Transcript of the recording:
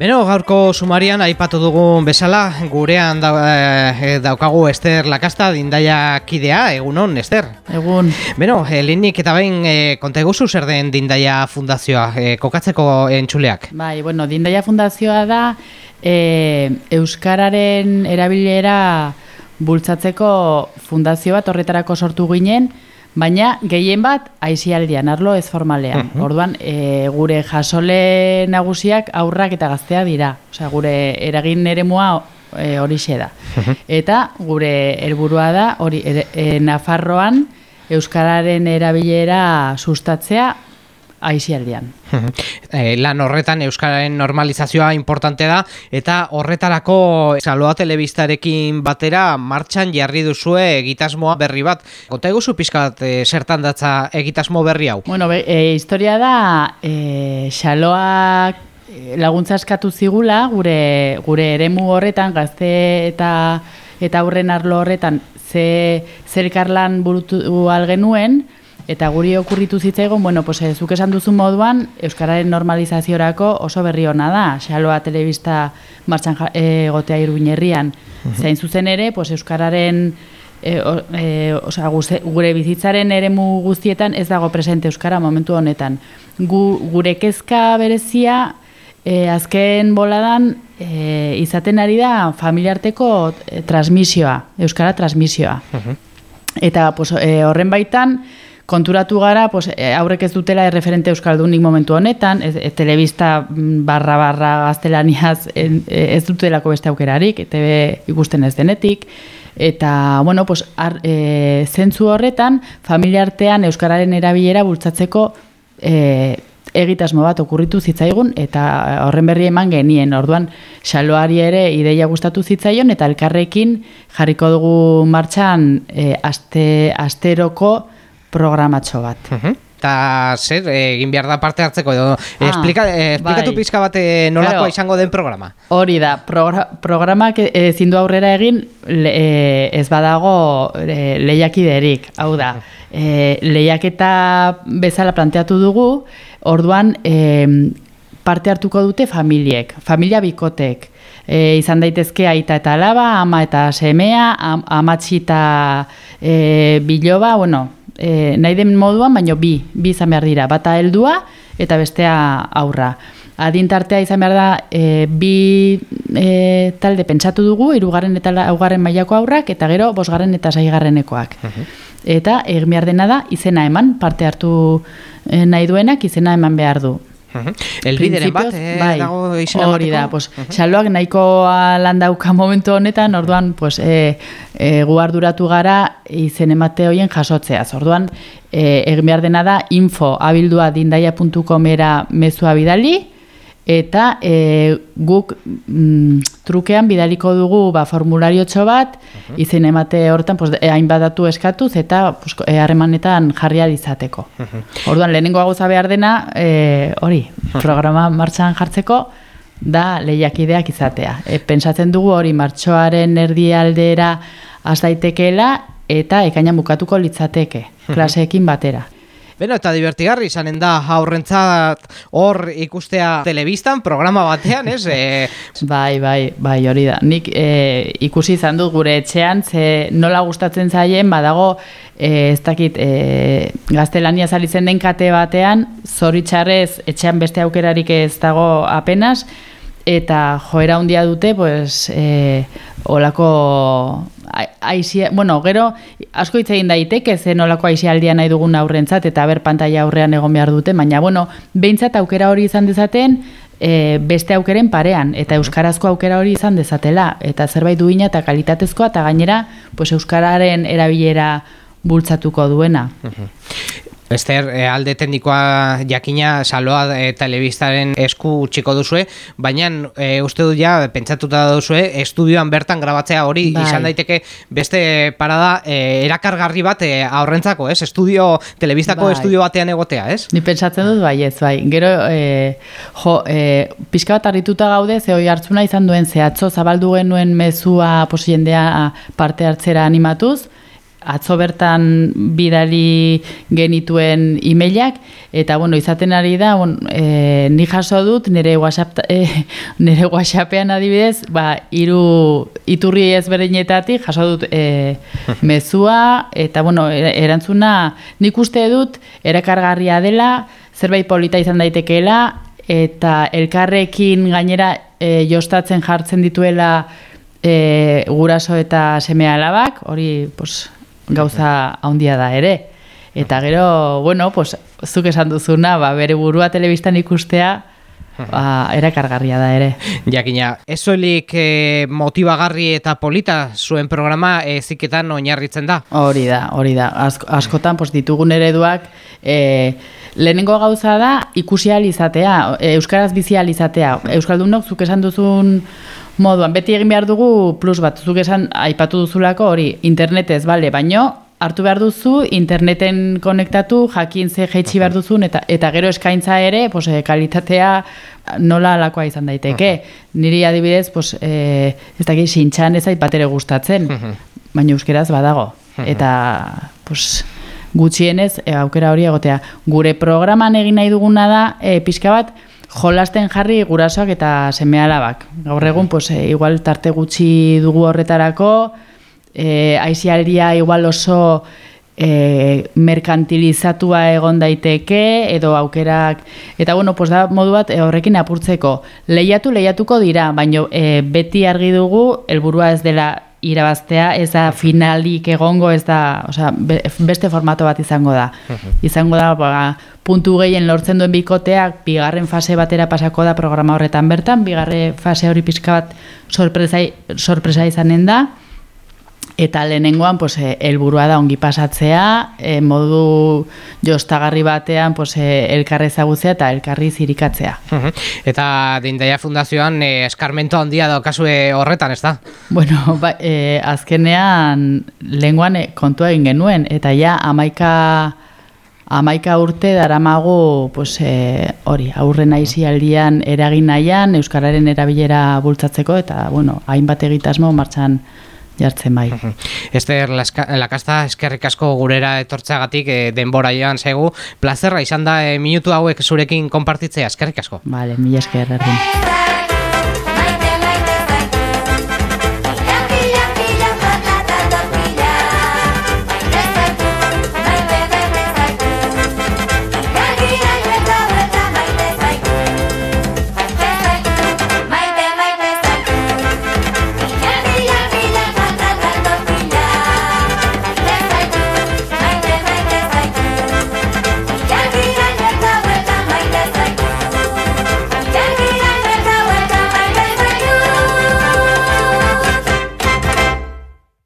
Beno, gaurko sumarian aipatu dugun bezala, gurean da, e, daukagu Ester Lakasta, dindaia kidea, egunon, Ester? Egun. Beno, e, eta bain e, konta eguzu zer den dindaia fundazioa, e, kokatzeko entxuleak? Bai, bueno, dindaia fundazioa da e, Euskararen erabilera bultzatzeko fundazio bat horretarako sortu ginen, Baina gehien bat aizialdian, arlo ez formalean. Mhm. Orduan, e, gure jasole nagusiak aurrak eta gaztea dira. Osea, gure eragin eremua e, hori da. Mhm. Eta gure helburua da hori e, Nafarroan Euskararen erabilera sustatzea aizialdean. e, lan horretan Euskararen normalizazioa importante da, eta horretarako saloa telebistarekin batera martxan jarri duzue egitasmoa berri bat. Gota eguzu pizkat e, zertan datza egitasmo berri hau? Bueno, be, e, historia da, e, saloak laguntza eskatu zigula, gure, gure eremu horretan, gazte eta eta aurren arlo horretan, ze zerkarlan burutu algenuen, Eta guri okurritu zitzaigun, bueno, pues, eh, zuk esan duzu moduan, Euskararen normalizaziorako oso berri hona da, xaloa telebista martxan eh, egotea e, iruinerrian. Zain zuzen ere, pues, Euskararen, e, o, e, oza, gure bizitzaren eremu guztietan ez dago presente Euskara momentu honetan. Gu, gure kezka berezia, e, azken boladan, e, izaten ari da familiarteko e, transmisioa, Euskara transmisioa. Eta pues, e, horren baitan, konturatu gara, pues, e, aurrek ez dutela erreferente Euskaldunik momentu honetan, ez, ez telebista mm, barra barra gaztelaniaz e, ez dutelako beste aukerarik, TV ikusten ez denetik, eta, bueno, pues, ar, e, zentzu horretan, familiartean Euskararen erabilera bultzatzeko e, egitasmo bat okurritu zitzaigun, eta horren berri eman genien, orduan, xaloari ere ideia gustatu zitzaion, eta elkarrekin jarriko dugu martxan e, aste, asteroko, programatxo bat. Eta zer, egin behar da parte hartzeko edo, ah, esplika, eh, esplikatu bai. pizka bat eh, nolakoa izango den programa. Hori da, progra programak ezin du aurrera egin e, ez badago e, lehiakiderik, hau da, e, lehiaketa bezala planteatu dugu, orduan e, parte hartuko dute familiek, familia bikotek, e, izan daitezke aita eta alaba, ama eta semea, am, amatxi eta e, biloba, bueno, e, nahi den moduan, baino bi, bi izan behar dira, bata heldua eta bestea aurra. Adintartea izan behar da, e, bi e, talde pentsatu dugu, irugarren eta laugarren mailako aurrak, eta gero bosgarren eta saigarrenekoak. Eta egin behar dena da, izena eman, parte hartu e, nahi duenak, izena eman behar du. El bideren bat, eh, bai, dago izena hori da, pues, xaloak nahiko landauka momentu honetan, orduan, pues, e, e, guarduratu gara izen emate hoien jasotzea. Orduan, e, egin behar dena da, info abildua dindaia.comera mezua bidali, eta e, guk mm, trukean bidaliko dugu ba, formulario txo bat, uh -huh. izen emate hortan pues, hainbat datu eskatuz eta pues, e, harremanetan jarria izateko. Orduan, lehenengo gauza behar dena, e, hori, programa martxan jartzeko, da lehiakideak izatea. E, pensatzen dugu hori martxoaren erdialdera daitekeela eta ekainan bukatuko litzateke, klaseekin batera. Beno, eta divertigarri izanen da aurrentzat hor ikustea telebistan, programa batean, ez? E... Bai, bai, bai, hori da. Nik e, ikusi izan dut gure etxean, ze nola gustatzen zaien, badago, e, ez dakit, e, gaztelania zalitzen den kate batean, zoritxarrez etxean beste aukerarik ez dago apenas, eta joera handia dute, pues, e, olako aizia, bueno, gero asko hitz egin daiteke zen olako aizialdia nahi dugun aurrentzat eta ber pantalla aurrean egon behar dute, baina bueno, behintzat aukera hori izan dezaten e, beste aukeren parean eta euskarazko aukera hori izan dezatela eta zerbait duina eta kalitatezkoa eta gainera pues, euskararen erabilera bultzatuko duena. Ester, e, alde teknikoa jakina saloa e, telebistaren esku txiko duzue, baina e, uste du ja, pentsatuta duzue, estudioan bertan grabatzea hori bai. izan daiteke beste parada e, erakargarri bat e, aurrentzako, ez? Estudio, telebistako bai. estudio batean egotea, ez? Ni pentsatzen dut, bai, ez, bai. Gero, e, jo, e, pixka bat harrituta gaude, ze hoi hartzuna izan duen, ze atzo zabaldu genuen mezua posijendea parte hartzera animatuz, atzo bertan bidali genituen emailak eta bueno, izaten ari da, bon, e, ni jaso dut nire WhatsApp e, nire WhatsAppean adibidez, ba hiru iturri ezberdinetatik jaso dut e, mezua eta bueno, e, erantzuna nik uste dut erakargarria dela, zerbait polita izan daitekeela eta elkarrekin gainera e, jostatzen jartzen dituela e, guraso eta seme alabak, hori pues, gauza handia da ere. Eta gero, bueno, pues, zuk esan duzuna, ba, bere burua telebistan ikustea, ba, erakargarria da ere. Jakina, ez soilik e, motibagarri eta polita zuen programa eziketan oinarritzen da? Hori da, hori da. Ask, askotan pues, ditugun ereduak e, lehenengo gauza da ikusi izatea, euskaraz bizi izatea. Euskaldunok zuk esan duzun moduan, beti egin behar dugu plus bat, zuk esan aipatu duzulako hori internetez, bale, baino hartu behar duzu, interneten konektatu, jakin ze jaitsi behar duzun, eta, eta gero eskaintza ere, pues, e, kalitatea nola alakoa izan daiteke. Niri adibidez, pues, e, ez dakit, sintxan ez bat ere gustatzen, baina euskeraz badago. Eta, pues, gutxienez, e, aukera hori egotea. Gure programan egin nahi duguna da, e, pixka bat, jolasten jarri gurasoak eta semealabak. Gaur egun, pues, e, igual tarte gutxi dugu horretarako, e, aiziaria igual oso e, merkantilizatua egon daiteke, edo aukerak, eta bueno, pues da modu bat e, horrekin apurtzeko. Lehiatu, lehiatuko dira, baina e, beti argi dugu, helburua ez dela irabaztea, ez da finalik egongo, ez da, osea, beste formato bat izango da. Izango da, ba, puntu gehien lortzen duen bikoteak, bigarren fase batera pasako da programa horretan bertan, bigarren fase hori pixka bat sorpresa, sorpresa izanen da, eta lehenengoan pues eh, helburua da ongi pasatzea, e, modu jostagarri batean pues e, elkarri ezagutzea eta elkarri zirikatzea. Eta Dindaia Fundazioan e, eskarmento handia daukazue horretan, ez da? Bueno, ba, e, azkenean lehenguan e, kontua egin genuen eta ja amaika amaika urte daramago pues, e, hori, aurren aizi eragin nahian, Euskararen erabilera bultzatzeko eta bueno, hainbat egitasmo martxan jartzen bai. Ester, lakasta eskerrik asko gurera etortzeagatik e, denbora joan zegu. Plazerra izan da e, minutu hauek zurekin konpartitzea, eskerrik asko. Vale, mila esker, erdin.